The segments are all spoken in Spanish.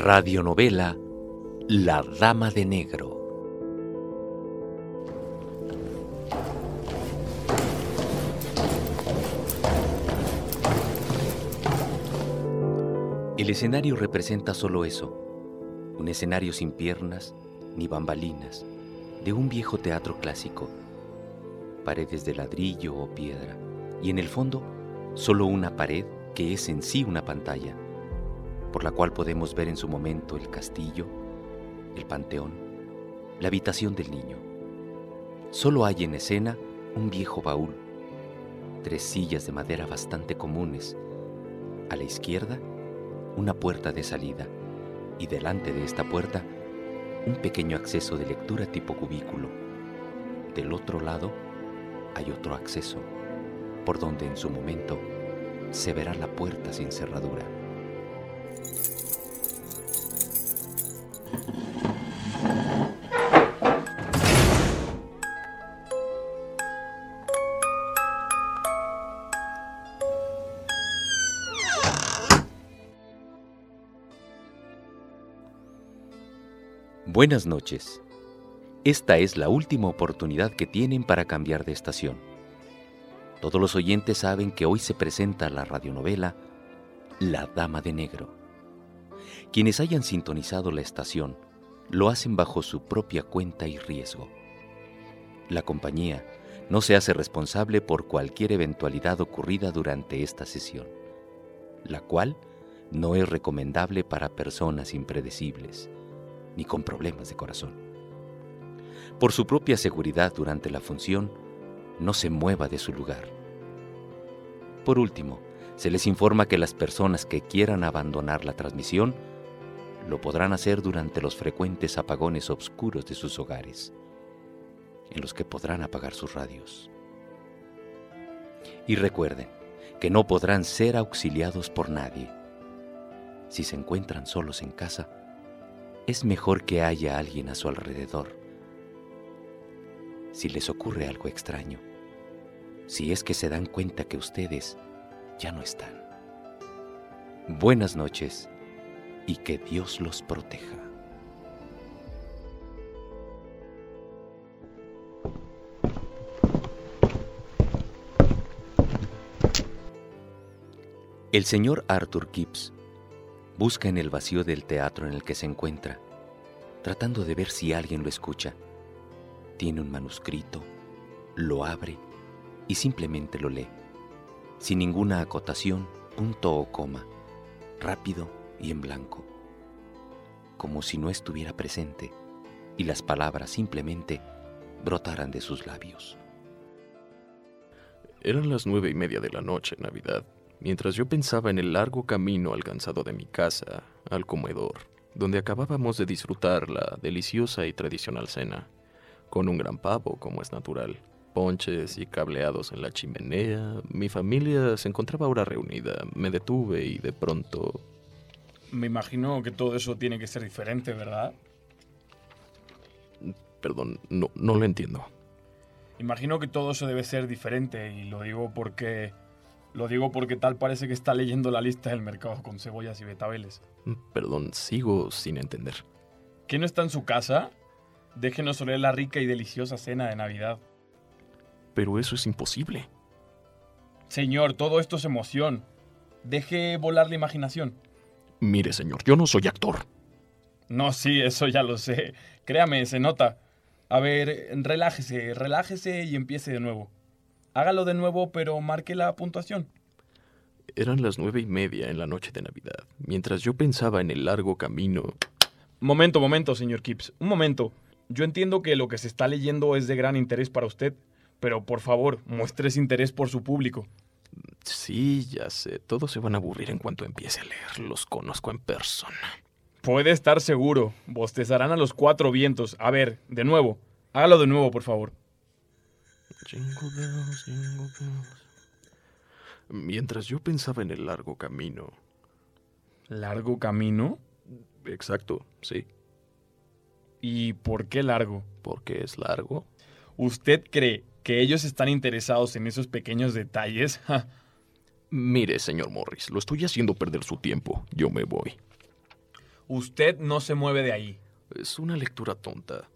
Radionovela La Dama de Negro. El escenario representa solo eso, un escenario sin piernas ni bambalinas, de un viejo teatro clásico, paredes de ladrillo o piedra, y en el fondo solo una pared que es en sí una pantalla, por la cual podemos ver en su momento el castillo, el panteón, la habitación del niño. Solo hay en escena un viejo baúl, tres sillas de madera bastante comunes, a la izquierda una puerta de salida y delante de esta puerta un pequeño acceso de lectura tipo cubículo. Del otro lado hay otro acceso, por donde en su momento se verá la puerta sin cerradura. Buenas noches. Esta es la última oportunidad que tienen para cambiar de estación. Todos los oyentes saben que hoy se presenta la radionovela La Dama de Negro. Quienes hayan sintonizado la estación lo hacen bajo su propia cuenta y riesgo. La compañía no se hace responsable por cualquier eventualidad ocurrida durante esta sesión, la cual no es recomendable para personas impredecibles ni con problemas de corazón. Por su propia seguridad durante la función, no se mueva de su lugar. Por último, se les informa que las personas que quieran abandonar la transmisión lo podrán hacer durante los frecuentes apagones oscuros de sus hogares, en los que podrán apagar sus radios. Y recuerden que no podrán ser auxiliados por nadie. Si se encuentran solos en casa, es mejor que haya alguien a su alrededor. Si les ocurre algo extraño, si es que se dan cuenta que ustedes ya no están. Buenas noches y que Dios los proteja. El señor Arthur Gibbs busca en el vacío del teatro en el que se encuentra, tratando de ver si alguien lo escucha. Tiene un manuscrito, lo abre y simplemente lo lee, sin ninguna acotación, punto o coma, rápido y en blanco, como si no estuviera presente y las palabras simplemente brotaran de sus labios. Eran las nueve y media de la noche, Navidad, mientras yo pensaba en el largo camino alcanzado de mi casa al comedor, donde acabábamos de disfrutar la deliciosa y tradicional cena, con un gran pavo como es natural, ponches y cableados en la chimenea, mi familia se encontraba ahora reunida, me detuve y de pronto... Me imagino que todo eso tiene que ser diferente, ¿verdad? Perdón, no, no lo entiendo. Imagino que todo eso debe ser diferente y lo digo porque lo digo porque tal parece que está leyendo la lista del mercado con cebollas y betabeles. Perdón, sigo sin entender. ¿Qué no está en su casa? Déjenos oler la rica y deliciosa cena de Navidad. Pero eso es imposible. Señor, todo esto es emoción. Deje volar la imaginación. Mire, señor, yo no soy actor. No, sí, eso ya lo sé. Créame, se nota. A ver, relájese, relájese y empiece de nuevo. Hágalo de nuevo, pero marque la puntuación. Eran las nueve y media en la noche de Navidad, mientras yo pensaba en el largo camino. Momento, momento, señor Kips. Un momento. Yo entiendo que lo que se está leyendo es de gran interés para usted, pero por favor, muestre ese interés por su público. Sí, ya sé. Todos se van a aburrir en cuanto empiece a leer. Los conozco en persona. Puede estar seguro. Bostezarán a los cuatro vientos. A ver, de nuevo. Hágalo de nuevo, por favor. Mientras yo pensaba en el largo camino. ¿Largo camino? Exacto, sí. ¿Y por qué largo? ¿Porque es largo? ¿Usted cree que ellos están interesados en esos pequeños detalles? Mire, señor Morris, lo estoy haciendo perder su tiempo. Yo me voy. Usted no se mueve de ahí. Es una lectura tonta.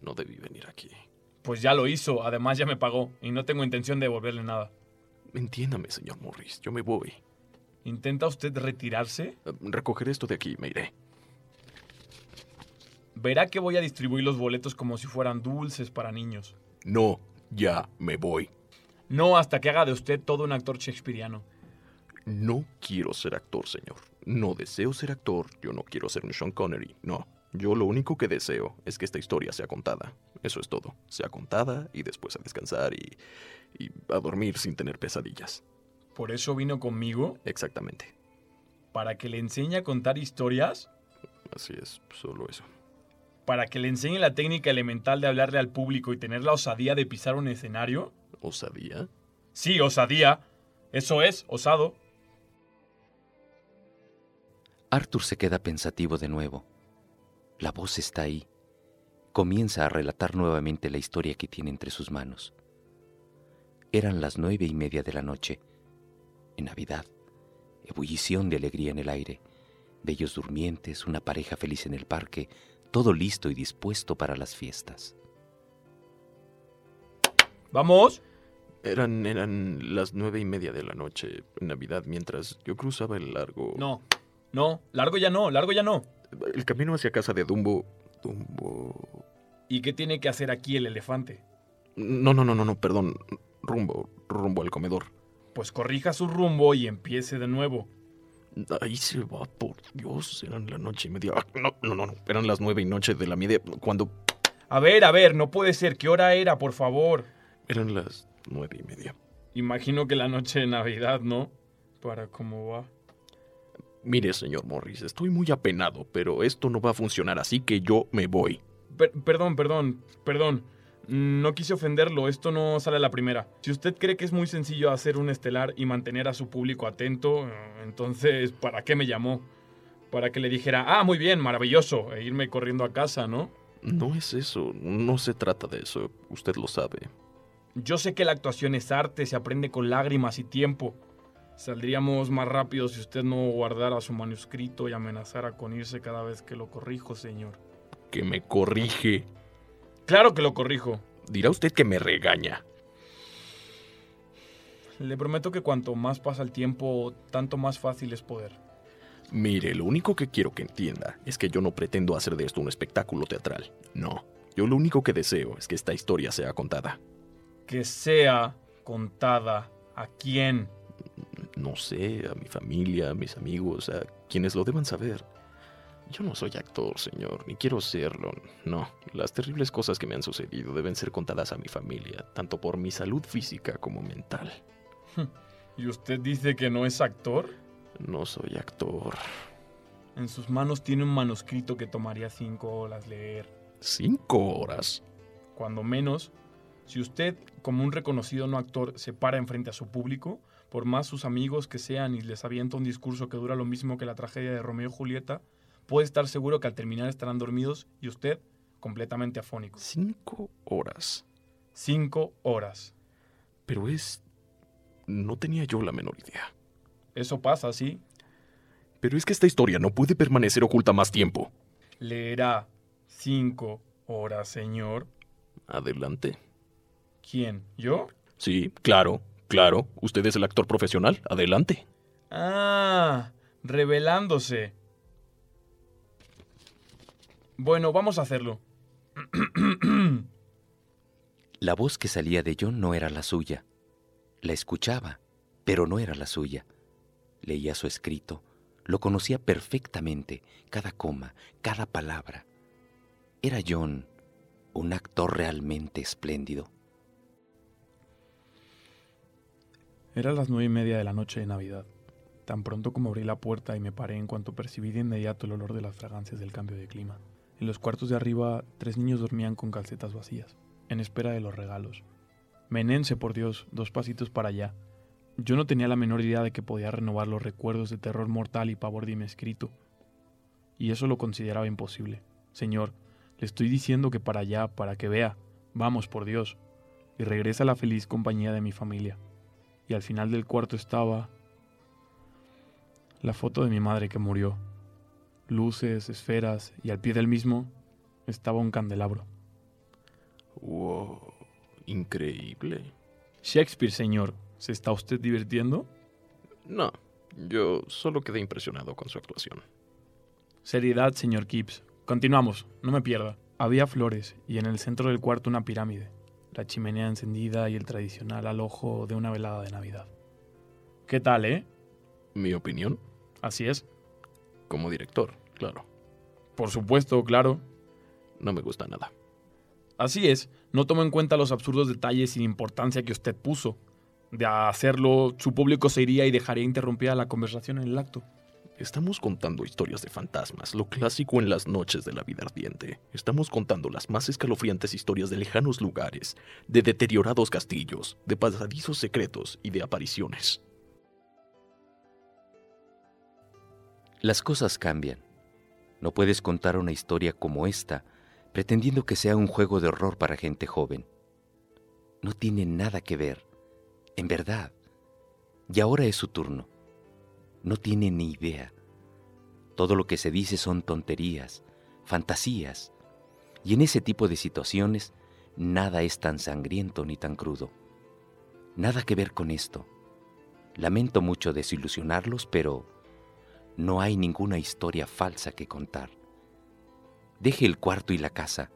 No debí venir aquí. Pues ya lo hizo, además ya me pagó y no tengo intención de devolverle nada. Entiéndame, señor Morris, yo me voy. ¿Intenta usted retirarse? Eh, Recogeré esto de aquí y me iré. Verá que voy a distribuir los boletos como si fueran dulces para niños. No, ya me voy. No hasta que haga de usted todo un actor shakespeariano. No quiero ser actor, señor. No deseo ser actor. Yo no quiero ser un Sean Connery. No. Yo lo único que deseo es que esta historia sea contada. Eso es todo. Sea contada y después a descansar y, y a dormir sin tener pesadillas. ¿Por eso vino conmigo? Exactamente. ¿Para que le enseñe a contar historias? Así es, solo eso. ¿Para que le enseñe la técnica elemental de hablarle al público y tener la osadía de pisar un escenario? ¿Osadía? Sí, osadía. Eso es, osado. Arthur se queda pensativo de nuevo. La voz está ahí. Comienza a relatar nuevamente la historia que tiene entre sus manos. Eran las nueve y media de la noche. En Navidad, ebullición de alegría en el aire, bellos durmientes, una pareja feliz en el parque, todo listo y dispuesto para las fiestas. ¿Vamos? Eran, eran las nueve y media de la noche, en Navidad, mientras yo cruzaba el largo. No, no, largo ya no, largo ya no. El camino hacia casa de Dumbo. Dumbo. ¿Y qué tiene que hacer aquí el elefante? No, no, no, no, no, perdón. Rumbo, rumbo al comedor. Pues corrija su rumbo y empiece de nuevo. Ahí se va, por Dios. Eran la noche y media. Ah, no, no, no, no. Eran las nueve y noche de la media. Cuando. A ver, a ver, no puede ser. ¿Qué hora era, por favor? Eran las nueve y media. Imagino que la noche de Navidad, ¿no? Para cómo va. Mire, señor Morris, estoy muy apenado, pero esto no va a funcionar, así que yo me voy. Per- perdón, perdón, perdón. No quise ofenderlo, esto no sale a la primera. Si usted cree que es muy sencillo hacer un estelar y mantener a su público atento, entonces, ¿para qué me llamó? Para que le dijera, ah, muy bien, maravilloso, e irme corriendo a casa, ¿no? No es eso, no se trata de eso, usted lo sabe. Yo sé que la actuación es arte, se aprende con lágrimas y tiempo. Saldríamos más rápido si usted no guardara su manuscrito y amenazara con irse cada vez que lo corrijo, señor. Que me corrige. Claro que lo corrijo. Dirá usted que me regaña. Le prometo que cuanto más pasa el tiempo, tanto más fácil es poder. Mire, lo único que quiero que entienda es que yo no pretendo hacer de esto un espectáculo teatral. No. Yo lo único que deseo es que esta historia sea contada. Que sea contada a quién. No sé, a mi familia, a mis amigos, a quienes lo deban saber. Yo no soy actor, señor, ni quiero serlo. No, las terribles cosas que me han sucedido deben ser contadas a mi familia, tanto por mi salud física como mental. ¿Y usted dice que no es actor? No soy actor. En sus manos tiene un manuscrito que tomaría cinco horas leer. ¿Cinco horas? Cuando menos, si usted, como un reconocido no actor, se para enfrente a su público, por más sus amigos que sean y les avienta un discurso que dura lo mismo que la tragedia de Romeo y Julieta, puede estar seguro que al terminar estarán dormidos y usted completamente afónico. Cinco horas. Cinco horas. Pero es... No tenía yo la menor idea. Eso pasa, ¿sí? Pero es que esta historia no puede permanecer oculta más tiempo. Leerá cinco horas, señor. Adelante. ¿Quién? ¿Yo? Sí, claro, claro. Usted es el actor profesional. Adelante. Ah, revelándose. Bueno, vamos a hacerlo. La voz que salía de John no era la suya. La escuchaba, pero no era la suya. Leía su escrito, lo conocía perfectamente, cada coma, cada palabra. Era John un actor realmente espléndido. Era las nueve y media de la noche de Navidad. Tan pronto como abrí la puerta y me paré en cuanto percibí de inmediato el olor de las fragancias del cambio de clima. En los cuartos de arriba, tres niños dormían con calcetas vacías, en espera de los regalos. Menense, por Dios, dos pasitos para allá. Yo no tenía la menor idea de que podía renovar los recuerdos de terror mortal y pavor de escrito. Y eso lo consideraba imposible. Señor, le estoy diciendo que para allá, para que vea. Vamos, por Dios. Y regresa a la feliz compañía de mi familia y al final del cuarto estaba la foto de mi madre que murió, luces, esferas, y al pie del mismo estaba un candelabro. ¡Wow! Increíble. Shakespeare, señor, ¿se está usted divirtiendo? No, yo solo quedé impresionado con su actuación. Seriedad, señor Gibbs. Continuamos, no me pierda. Había flores y en el centro del cuarto una pirámide, la chimenea encendida y el tradicional alojo de una velada de Navidad. ¿Qué tal, eh? ¿Mi opinión? Así es. Como director, claro. Por supuesto, claro. No me gusta nada. Así es, no tomo en cuenta los absurdos detalles sin importancia que usted puso. De hacerlo, su público se iría y dejaría interrumpida la conversación en el acto. Estamos contando historias de fantasmas, lo clásico en las noches de la vida ardiente. Estamos contando las más escalofriantes historias de lejanos lugares, de deteriorados castillos, de pasadizos secretos y de apariciones. Las cosas cambian. No puedes contar una historia como esta pretendiendo que sea un juego de horror para gente joven. No tiene nada que ver, en verdad. Y ahora es su turno. No tiene ni idea. Todo lo que se dice son tonterías, fantasías. Y en ese tipo de situaciones, nada es tan sangriento ni tan crudo. Nada que ver con esto. Lamento mucho desilusionarlos, pero no hay ninguna historia falsa que contar. Deje el cuarto y la casa.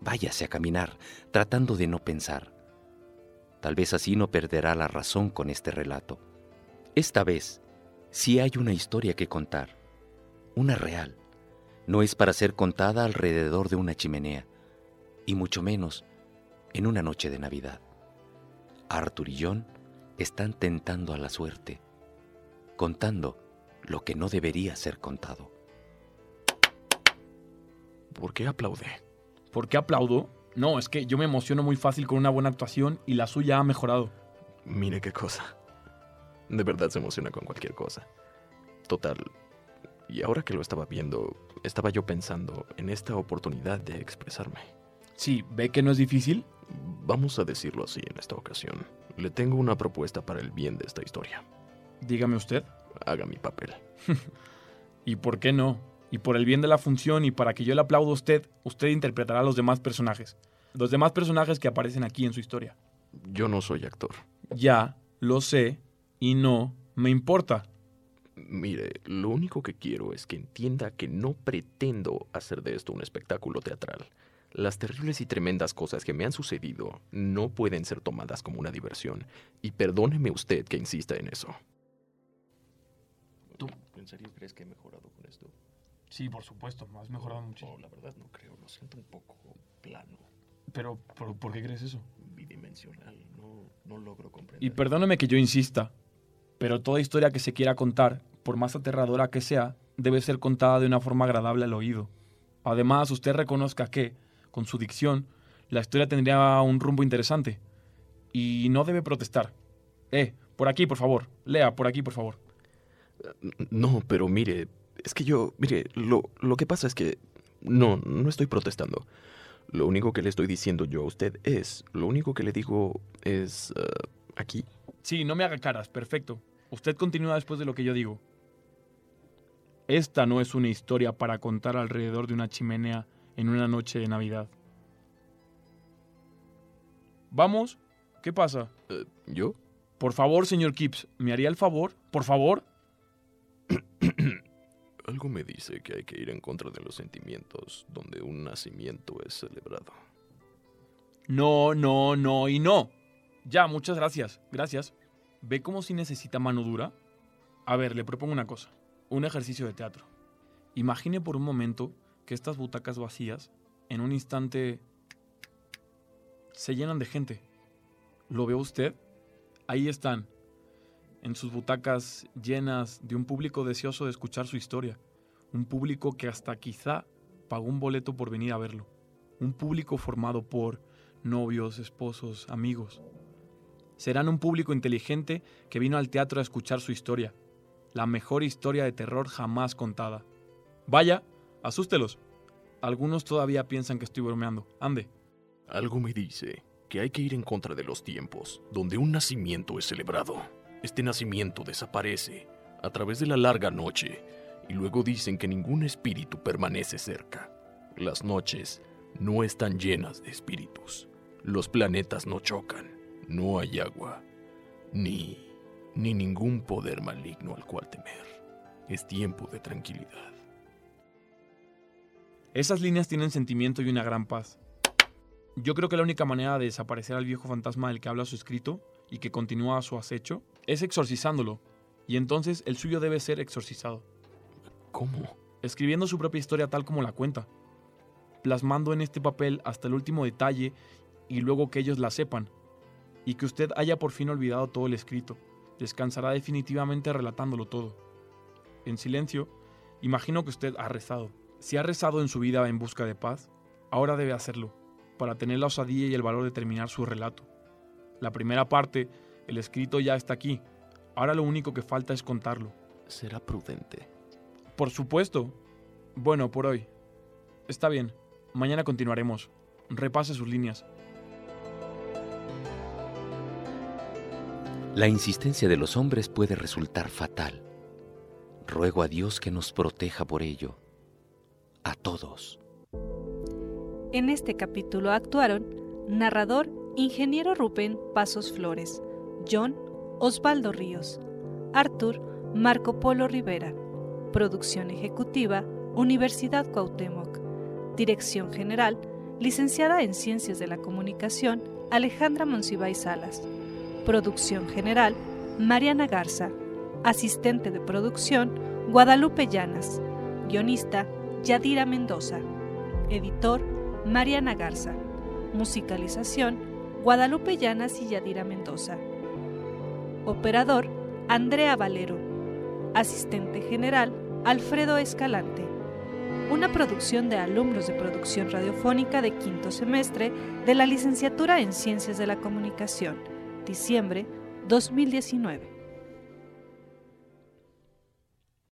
Váyase a caminar, tratando de no pensar. Tal vez así no perderá la razón con este relato. Esta vez, sí hay una historia que contar. Una real. No es para ser contada alrededor de una chimenea, y mucho menos en una noche de Navidad. Arthur y John están tentando a la suerte, contando lo que no debería ser contado. ¿Por qué aplaude? ¿Por qué aplaudo? No, es que yo me emociono muy fácil con una buena actuación y la suya ha mejorado. Mire qué cosa. De verdad se emociona con cualquier cosa. Total. Y ahora que lo estaba viendo, estaba yo pensando en esta oportunidad de expresarme. Sí, ¿ve que no es difícil? Vamos a decirlo así en esta ocasión. Le tengo una propuesta para el bien de esta historia. Dígame usted. Haga mi papel. ¿Y por qué no? Y por el bien de la función y para que yo le aplaude a usted, usted interpretará a los demás personajes. Los demás personajes que aparecen aquí en su historia. Yo no soy actor. Ya, lo sé, y no me importa. Mire, lo único que quiero es que entienda que no pretendo hacer de esto un espectáculo teatral. Las terribles y tremendas cosas que me han sucedido no pueden ser tomadas como una diversión. Y perdóneme usted que insista en eso. ¿Tú en serio crees que he mejorado con esto? Sí, por supuesto, has mejorado mucho. No, la verdad no creo, lo siento un poco plano, Pero, ¿por, por qué crees eso? bidimensional, no, no logro comprender. Y perdóneme que yo insista, pero toda historia que se quiera contar, por más aterradora que sea, debe ser contada de una forma agradable al oído. Además, usted reconozca que, con su dicción, la historia tendría un rumbo interesante. Y no debe protestar. Eh, por aquí, por favor. Lea, por aquí, por favor. No, pero mire, es que yo, mire, lo, lo que pasa es que no, no estoy protestando. Lo único que le estoy diciendo yo a usted es, lo único que le digo es eh, aquí. Sí, no me haga caras, perfecto. Usted continúa después de lo que yo digo. Esta no es una historia para contar alrededor de una chimenea en una noche de Navidad. ¿Vamos? ¿Qué pasa? Eh, ¿Yo? Por favor, señor Kips, ¿me haría el favor? Por favor. Algo me dice que hay que ir en contra de los sentimientos donde un nacimiento es celebrado. No, no, no y no. Ya, muchas gracias. Gracias. ¿Ve cómo si necesita mano dura? A ver, le propongo una cosa. Un ejercicio de teatro. Imagine por un momento que estas butacas vacías, en un instante, se llenan de gente. ¿Lo ve usted? Ahí están, en sus butacas llenas de un público deseoso de escuchar su historia. Un público que hasta quizá pagó un boleto por venir a verlo. Un público formado por novios, esposos, amigos. Serán un público inteligente que vino al teatro a escuchar su historia. La mejor historia de terror jamás contada. Vaya, asústelos. Algunos todavía piensan que estoy bromeando. Ande. Algo me dice que hay que ir en contra de los tiempos donde un nacimiento es celebrado. Este nacimiento desaparece a través de la larga noche y luego dicen que ningún espíritu permanece cerca. Las noches no están llenas de espíritus. Los planetas no chocan. No hay agua. Ni... ni ningún poder maligno al cual temer. Es tiempo de tranquilidad. Esas líneas tienen sentimiento y una gran paz. Yo creo que la única manera de desaparecer al viejo fantasma del que habla su escrito y que continúa su acecho es exorcizándolo, y entonces el suyo debe ser exorcizado. ¿Cómo? Escribiendo su propia historia tal como la cuenta, plasmando en este papel hasta el último detalle y luego que ellos la sepan, y que usted haya por fin olvidado todo el escrito, descansará definitivamente relatándolo todo. En silencio, imagino que usted ha rezado. Si ha rezado en su vida en busca de paz, ahora debe hacerlo, para tener la osadía y el valor de terminar su relato. La primera parte, el escrito ya está aquí, ahora lo único que falta es contarlo. Será prudente. Por supuesto. Bueno, por hoy. Está bien, mañana continuaremos. Repase sus líneas. La insistencia de los hombres puede resultar fatal. Ruego a Dios que nos proteja por ello. A todos. En este capítulo actuaron narrador Ingeniero Rubén Pasos Flores, John Osvaldo Ríos, Arthur Marco Polo Rivera, Producción Ejecutiva Universidad Cuauhtémoc, Dirección General Licenciada en Ciencias de la Comunicación Alejandra Monsiváis Salas. Producción general, Mariana Garza. Asistente de producción, Guadalupe Llanas. Guionista, Yadira Mendoza. Editor, Mariana Garza. Musicalización, Guadalupe Llanas y Yadira Mendoza. Operador, Andrea Valero. Asistente general, Alfredo Escalante. Una producción de alumnos de producción radiofónica de quinto semestre de la licenciatura en Ciencias de la Comunicación diciembre 2019.